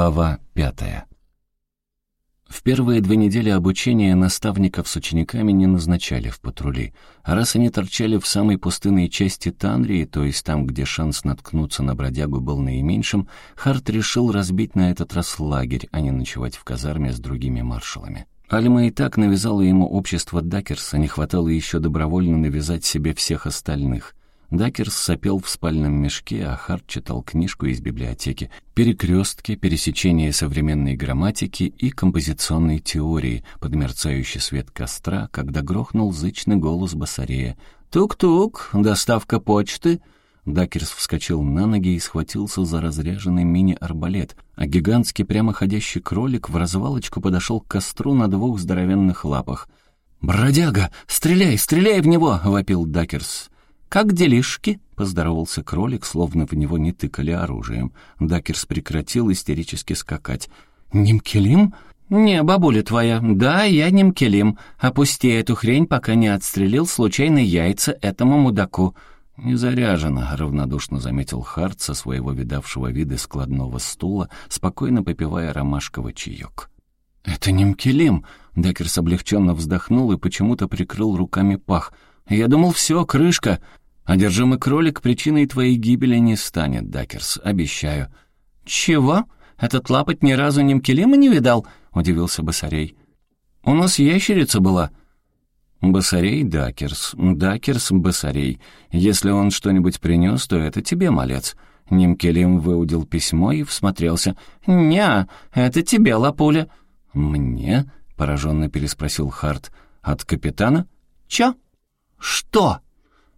Глава пятая. В первые две недели обучения наставников с учениками не назначали в патрули, а раз они торчали в самой пустынной части Танрии, то есть там, где шанс наткнуться на бродягу был наименьшим, Харт решил разбить на этот раз лагерь, а не ночевать в казарме с другими маршалами. Альма и так навязала ему общество Дакерса, не хватало еще добровольно навязать себе всех остальных. Дакерс сопел в спальном мешке, а Харт читал книжку из библиотеки «Перекрестки, пересечение современной грамматики и композиционной теории» под мерцающий свет костра, когда грохнул зычный голос басарея. «Тук-тук, доставка почты!» Дакерс вскочил на ноги и схватился за разряженный мини-арбалет, а гигантский прямоходящий кролик вразвалочку подошел к костру на двух здоровенных лапах. «Бродяга! Стреляй, стреляй в него!» — вопил Дакерс. «Как делишки?» — поздоровался кролик, словно в него не тыкали оружием. Дакерс прекратил истерически скакать. «Нимкелим?» «Не, бабуля твоя, да, я Нимкелим. Опусти эту хрень, пока не отстрелил случайно яйца этому мудаку». «Не заряжено», — равнодушно заметил Харт со своего видавшего вида складного стула, спокойно попивая ромашковый чаек. «Это Нимкелим!» — Дакерс облегченно вздохнул и почему-то прикрыл руками пах. «Я думал, все, крышка. Одержимый кролик причиной твоей гибели не станет, Дакерс, обещаю». «Чего? Этот лапоть ни разу Нимкелима не видал?» — удивился Басарей. «У нас ящерица была». «Басарей Дакерс, Дакерс Басарей. Если он что-нибудь принес, то это тебе, малец». Нимкелим выудил письмо и всмотрелся. «Не, это тебе, лапуля». «Мне?» — пораженно переспросил Харт. «От капитана?» «Чё?» «Что?»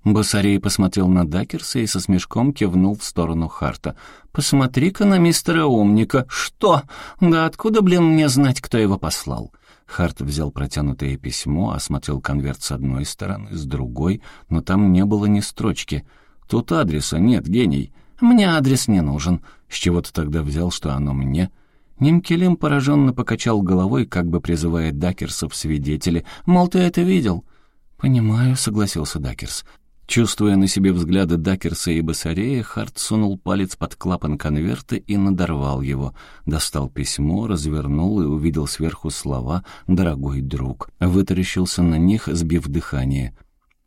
Басарей посмотрел на Дакерса и со смешком кивнул в сторону Харта. «Посмотри-ка на мистера Умника. Что? Да откуда, блин, мне знать, кто его послал?» Харт взял протянутое письмо, осмотрел конверт с одной стороны, с другой, но там не было ни строчки. «Тут адреса нет, гений. Мне адрес не нужен. С чего ты тогда взял, что оно мне?» Немкелим пораженно покачал головой, как бы призывая Дакерса в свидетели. «Мол, ты это видел?» «Понимаю», — согласился Дакерс. Чувствуя на себе взгляды Дакерса и Басарея, Харт сунул палец под клапан конверта и надорвал его. Достал письмо, развернул и увидел сверху слова «Дорогой друг». Вытаращился на них, сбив дыхание.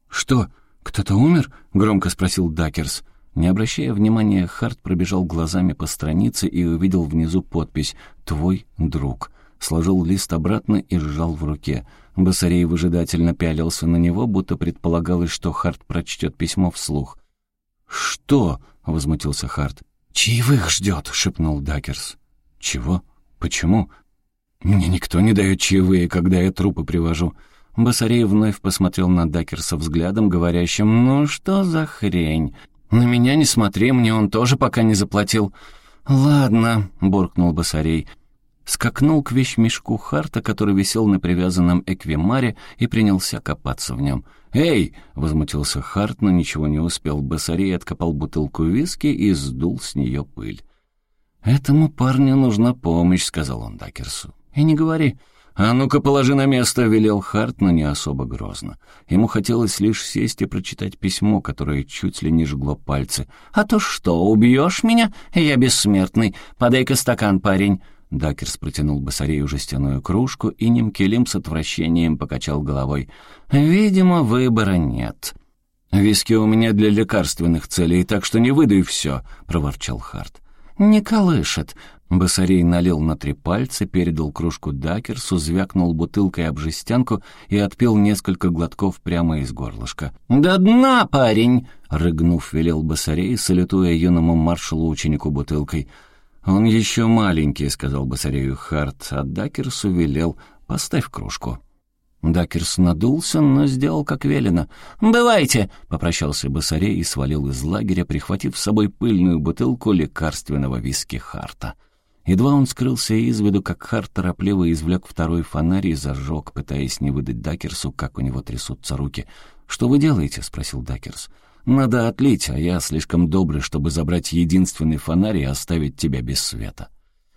«Что, кто-то умер?» — громко спросил Дакерс. Не обращая внимания, Харт пробежал глазами по странице и увидел внизу подпись «Твой друг». Сложил лист обратно и сжал в руке — Басарей выжидательно пялился на него, будто предполагалось, что Харт прочтет письмо вслух. «Что?» — возмутился Харт. «Чаевых ждет», — шепнул Дакерс. «Чего? Почему?» «Мне никто не дает чаевые, когда я трупы привожу». Басарей вновь посмотрел на Дакерса взглядом, говорящим «Ну что за хрень? На меня не смотри, мне он тоже пока не заплатил». «Ладно», — буркнул Басарей, — скакнул к вещмешку Харта, который висел на привязанном эквимаре, и принялся копаться в нем. «Эй!» — возмутился Харт, но ничего не успел. Басарей откопал бутылку виски и сдул с нее пыль. «Этому парню нужна помощь», — сказал он Дакерсу. «И не говори». «А ну-ка, положи на место», — велел Харт, но не особо грозно. Ему хотелось лишь сесть и прочитать письмо, которое чуть ли не жгло пальцы. «А то что, убьешь меня? Я бессмертный. Подай-ка стакан, парень». Дакерс протянул Басарею жестяную кружку, и Немкелим с отвращением покачал головой. «Видимо, выбора нет». «Виски у меня для лекарственных целей, так что не выдай все», — проворчал Харт. «Не колышет». Басарей налил на три пальца, передал кружку Дакерсу, звякнул бутылкой об жестянку и отпил несколько глотков прямо из горлышка. «До дна, парень!» — рыгнув, велел Басарей, салютуя юному маршалу-ученику бутылкой — «Он еще маленький», — сказал Басарею Харт, а Дакерсу велел «поставь кружку». Дакерс надулся, но сделал как велено. «Бывайте!» — попрощался Басарей и свалил из лагеря, прихватив с собой пыльную бутылку лекарственного виски Харта. Едва он скрылся из виду, как Харт торопливо извлек второй фонарь и зажег, пытаясь не выдать Дакерсу, как у него трясутся руки. «Что вы делаете?» — спросил Дакерс. Надо отлить, а я слишком добрый, чтобы забрать единственный фонарь и оставить тебя без света».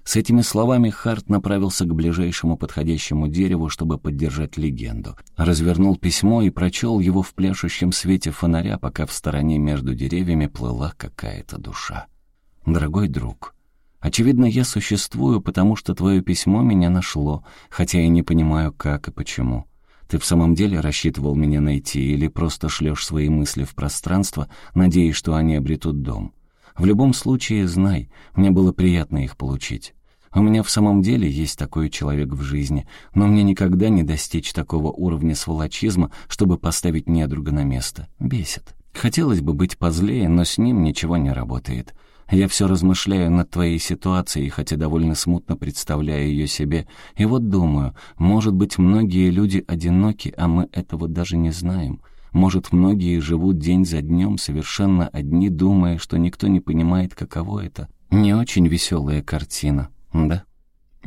С этими словами Харт направился к ближайшему подходящему дереву, чтобы поддержать легенду. Развернул письмо и прочел его в пляшущем свете фонаря, пока в стороне между деревьями плыла какая-то душа. «Дорогой друг, Очевидно, я существую, потому что твое письмо меня нашло, хотя я не понимаю, как и почему. Ты в самом деле рассчитывал меня найти или просто шлешь свои мысли в пространство, надеясь, что они обретут дом? В любом случае, знай, мне было приятно их получить. У меня в самом деле есть такой человек в жизни, но мне никогда не достичь такого уровня сволочизма, чтобы поставить недруга на место. Бесит. Хотелось бы быть позлее, но с ним ничего не работает. Я все размышляю над твоей ситуацией, хотя довольно смутно представляю ее себе. И вот думаю, может быть, многие люди одиноки, а мы этого даже не знаем. Может, многие живут день за днем совершенно одни, думая, что никто не понимает, каково это. Не очень веселая картина, да?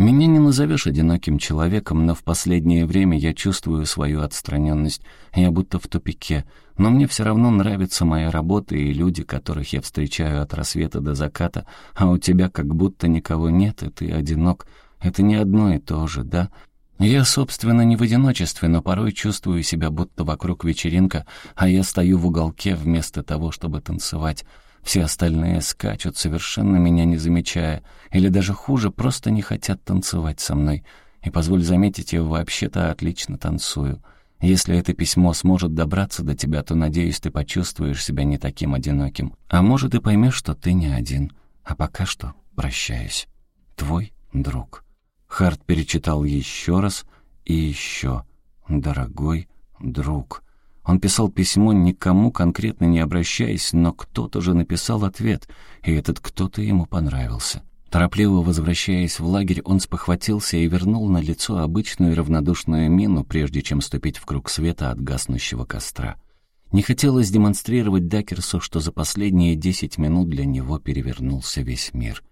Меня не назовешь одиноким человеком, но в последнее время я чувствую свою отстраненность. Я будто в тупике. Но мне все равно нравится моя работа и люди, которых я встречаю от рассвета до заката, а у тебя как будто никого нет, и ты одинок. Это не одно и то же, да? Я, собственно, не в одиночестве, но порой чувствую себя, будто вокруг вечеринка, а я стою в уголке вместо того, чтобы танцевать. Все остальные скачут, совершенно меня не замечая, или даже хуже, просто не хотят танцевать со мной. И, позволь заметить, я вообще-то отлично танцую. Если это письмо сможет добраться до тебя, то, надеюсь, ты почувствуешь себя не таким одиноким. А может, и поймешь, что ты не один. А пока что прощаюсь. Твой друг. Харт перечитал еще раз и еще. Дорогой друг. Он писал письмо никому конкретно не обращаясь, но кто-то же написал ответ, и этот кто-то ему понравился. Торопливо возвращаясь в лагерь, он спохватился и вернул на лицо обычную равнодушную мину, прежде чем ступить в круг света от гаснущего костра. Не хотелось демонстрировать Дакерсу, что за последние десять минут для него перевернулся весь мир.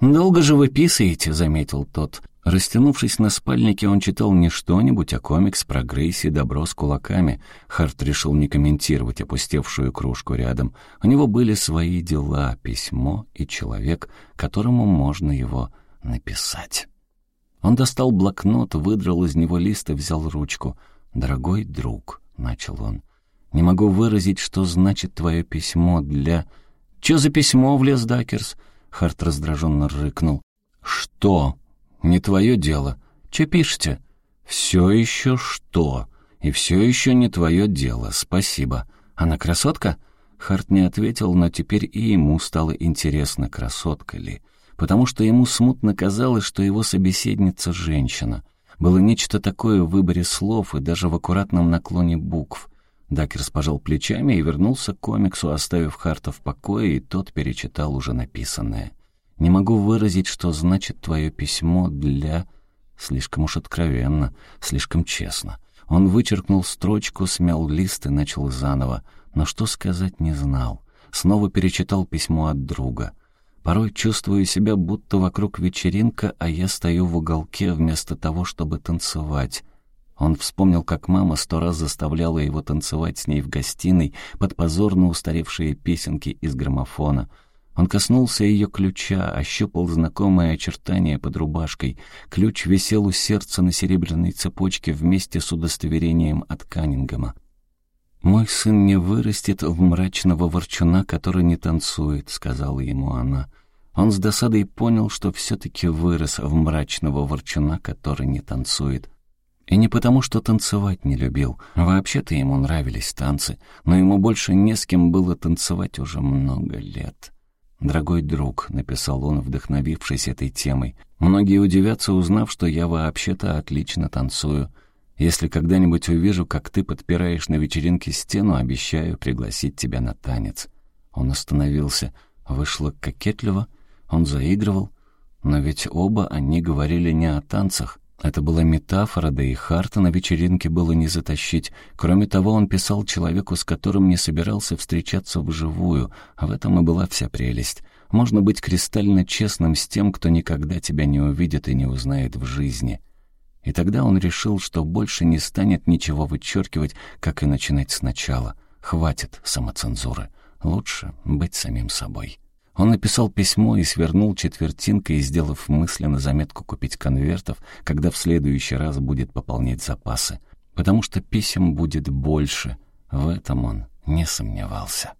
«Долго же вы писаете», — заметил тот. Растянувшись на спальнике, он читал не что-нибудь, а комикс про Грейси «Добро с кулаками». Харт решил не комментировать опустевшую кружку рядом. У него были свои дела, письмо и человек, которому можно его написать. Он достал блокнот, выдрал из него лист и взял ручку. «Дорогой друг», — начал он, — «не могу выразить, что значит твое письмо для...» «Чё за письмо?» — влез Дакерс. Харт раздраженно рыкнул. «Что?» «Не твое дело. Че пишете?» «Все еще что?» «И все еще не твое дело. Спасибо. Она красотка?» Харт не ответил, но теперь и ему стало интересно, красотка ли. Потому что ему смутно казалось, что его собеседница — женщина. Было нечто такое в выборе слов и даже в аккуратном наклоне букв. Дакерс пожал плечами и вернулся к комиксу, оставив Харта в покое, и тот перечитал уже написанное. Не могу выразить, что значит твое письмо для... Слишком уж откровенно, слишком честно. Он вычеркнул строчку, смял лист и начал заново, но что сказать не знал. Снова перечитал письмо от друга. Порой чувствую себя, будто вокруг вечеринка, а я стою в уголке вместо того, чтобы танцевать. Он вспомнил, как мама сто раз заставляла его танцевать с ней в гостиной под позорно устаревшие песенки из граммофона — он коснулся ее ключа, ощупал знакомые очертания под рубашкой. Ключ висел у сердца на серебряной цепочке вместе с удостоверением от Каннингема. «Мой сын не вырастет в мрачного ворчуна, который не танцует», — сказала ему она. Он с досадой понял, что все-таки вырос в мрачного ворчуна, который не танцует. И не потому, что танцевать не любил. Вообще-то ему нравились танцы, но ему больше не с кем было танцевать уже много лет. «Дорогой друг», — написал он, вдохновившись этой темой, «многие удивятся, узнав, что я вообще-то отлично танцую. Если когда-нибудь увижу, как ты подпираешь на вечеринке стену, обещаю пригласить тебя на танец». Он остановился. Вышло кокетливо, он заигрывал, но ведь оба они говорили не о танцах. Это была метафора, да и Харта на вечеринке было не затащить. Кроме того, он писал человеку, с которым не собирался встречаться вживую, а в этом и была вся прелесть. Можно быть кристально честным с тем, кто никогда тебя не увидит и не узнает в жизни. И тогда он решил, что больше не станет ничего вычеркивать, как и начинать сначала. Хватит самоцензуры. Лучше быть самим собой. Он написал письмо и свернул четвертинкой, сделав мысленно заметку купить конвертов, когда в следующий раз будет пополнять запасы. Потому что писем будет больше. В этом он не сомневался.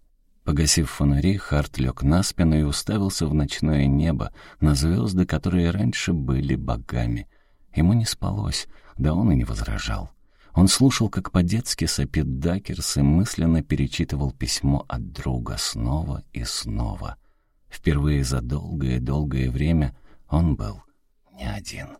Погасив фонари, Харт лег на спину и уставился в ночное небо, на звезды, которые раньше были богами. Ему не спалось, да он и не возражал. Он слушал, как по-детски сопит Дакерс и мысленно перечитывал письмо от друга снова и снова. Впервые за долгое-долгое время он был не один.